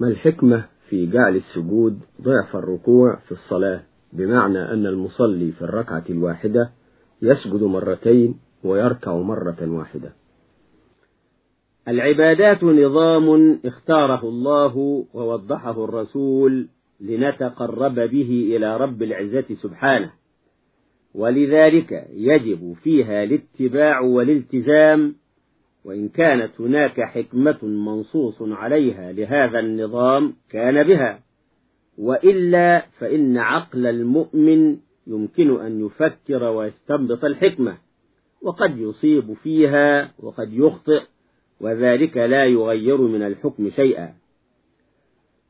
ما الحكمة في جعل السجود ضعف الركوع في الصلاة؟ بمعنى أن المصلي في الركعة الواحدة يسجد مرتين ويركع مرة واحدة. العبادات نظام اختاره الله ووضحه الرسول لنتقرب به إلى رب العزة سبحانه. ولذلك يجب فيها الاتباع والالتزام وإن كانت هناك حكمة منصوص عليها لهذا النظام كان بها وإلا فإن عقل المؤمن يمكن أن يفكر ويستنبط الحكمة وقد يصيب فيها وقد يخطئ وذلك لا يغير من الحكم شيئا.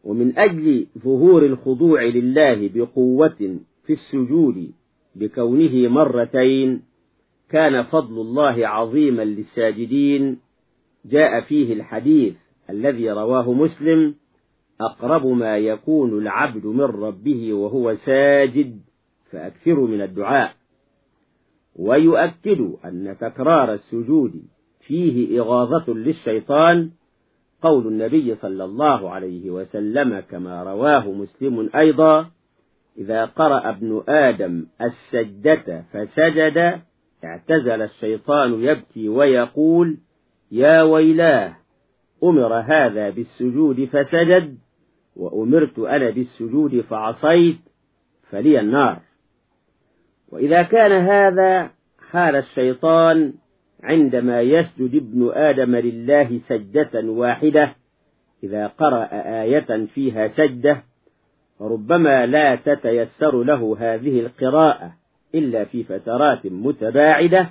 ومن أجل ظهور الخضوع لله بقوة في السجود بكونه مرتين كان فضل الله عظيما للساجدين. جاء فيه الحديث الذي رواه مسلم أقرب ما يكون العبد من ربه وهو ساجد فأكثر من الدعاء. ويؤكد أن تكرار السجود فيه إغاظة للشيطان. قول النبي صلى الله عليه وسلم كما رواه مسلم أيضا إذا قرأ ابن آدم السجدة فسجد اعتزل الشيطان يبكي ويقول يا ويلاه أمر هذا بالسجود فسجد وأمرت أنا بالسجود فعصيت فلي النار. وإذا كان هذا حال الشيطان عندما يسجد ابن آدم لله سجدة واحدة إذا قرأ آية فيها سجدة فربما لا تتيسر له هذه القراءة. إلا في فترات متباعدة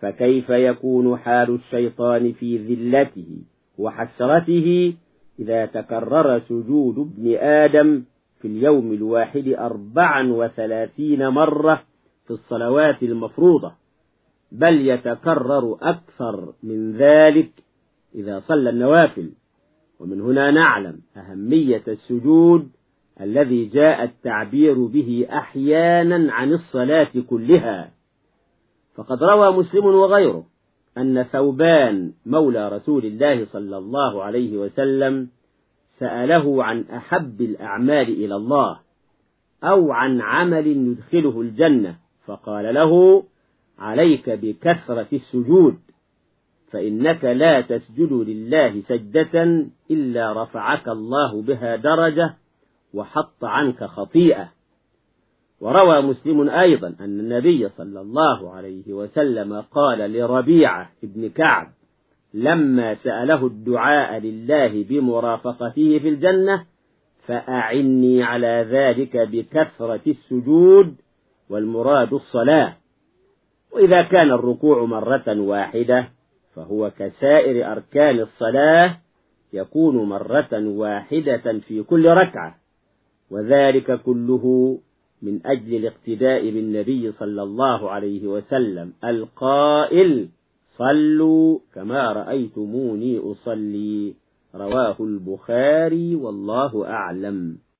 فكيف يكون حال الشيطان في ذلته وحسرته إذا تكرر سجود ابن آدم في اليوم الواحد أربعا وثلاثين مرة في الصلوات المفروضة؟ بل يتكرر أكثر من ذلك إذا صلى النوافل. ومن هنا نعلم أهمية السجود الذي جاء التعبير به أحيانا عن الصلاة كلها. فقد روى مسلم وغيره أن ثوبان مولى رسول الله صلى الله عليه وسلم سأله عن أحب الأعمال إلى الله أو عن عمل يدخله الجنة فقال له عليك بكثرة السجود فإنك لا تسجد لله سجدة إلا رفعك الله بها درجة وحط عنك خطيئة. وروى مسلم أيضا أن النبي صلى الله عليه وسلم قال لربيعة ابن كعب لما سأله الدعاء لله بمرافقته في الجنة فأعني على ذلك بكثرة السجود والمراد الصلاة. وإذا كان الركوع مرة واحدة فهو كسائر أركان الصلاة يكون مرة واحدة في كل ركعة. وذلك كله من أجل الاقتداء بالنبي صلى الله عليه وسلم. القائل صلوا كما رأيتموني أصلي. رواه البخاري والله أعلم.